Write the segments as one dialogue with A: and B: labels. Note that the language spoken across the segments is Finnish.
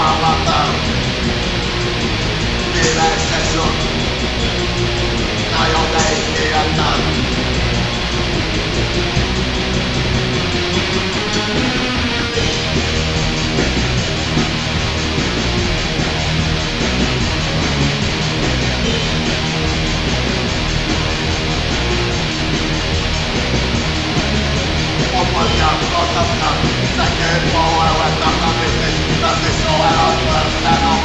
A: palata. Mielestä sun ajon ei kieltä. I can't otat, näkee puoluetta. Rock is going on,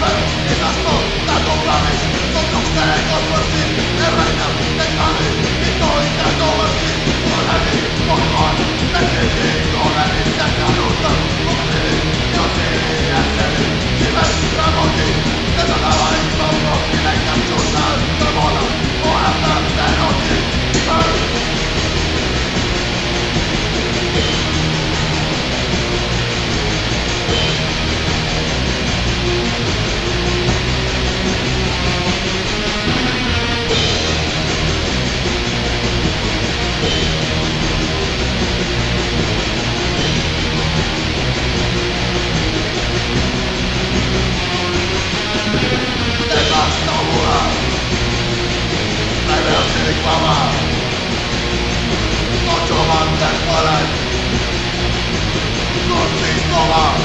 A: 好吧